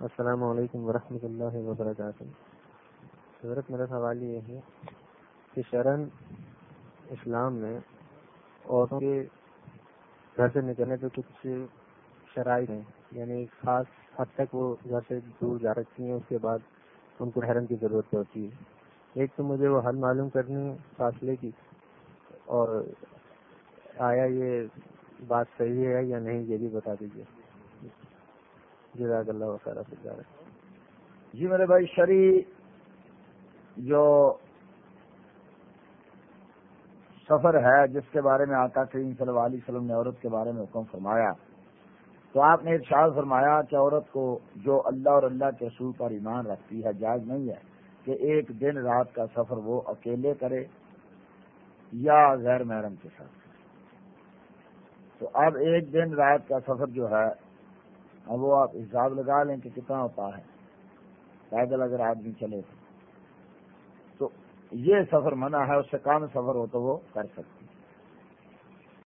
السلام علیکم ورحمۃ اللہ وبرکاتہ۔ حضرت، میرا سوال یہ ہے کہ شرن اسلام میں عورتوں کے گھر سے نکلنے پہ کچھ شرائط ہیں یعنی خاص حد تک وہ گھر سے دور جا سکتی ہیں، اس کے بعد ان کو ٹھہرن کی ضرورت پڑتی ہے۔ ایک تو مجھے وہ حل معلوم کرنی ہے فاصلے کی، اور آیا یہ بات صحیح ہے یا نہیں، یہ بھی بتا دیجیے جزاک اللہ وسارا سے جی میرے بھائی، شری جو سفر ہے، جس کے بارے میں آتا کریم صلی اللہ علیہ وسلم نے عورت کے بارے میں حکم فرمایا، تو آپ نے ارشاد فرمایا کہ عورت کو جو اللہ اور اللہ کے اصول پر ایمان رکھتی ہے، جائز نہیں ہے کہ ایک دن رات کا سفر وہ اکیلے کرے یا غیر محرم کے ساتھ تو اب ایک دن رات کا سفر جو ہے اب وہ آپ حساب لگا لیں کہ کتنا ہوتا ہے۔ پیدل اگر آدمی چلے تو یہ سفر منع ہے، اس سے کام سفر ہو تو وہ کر سکتے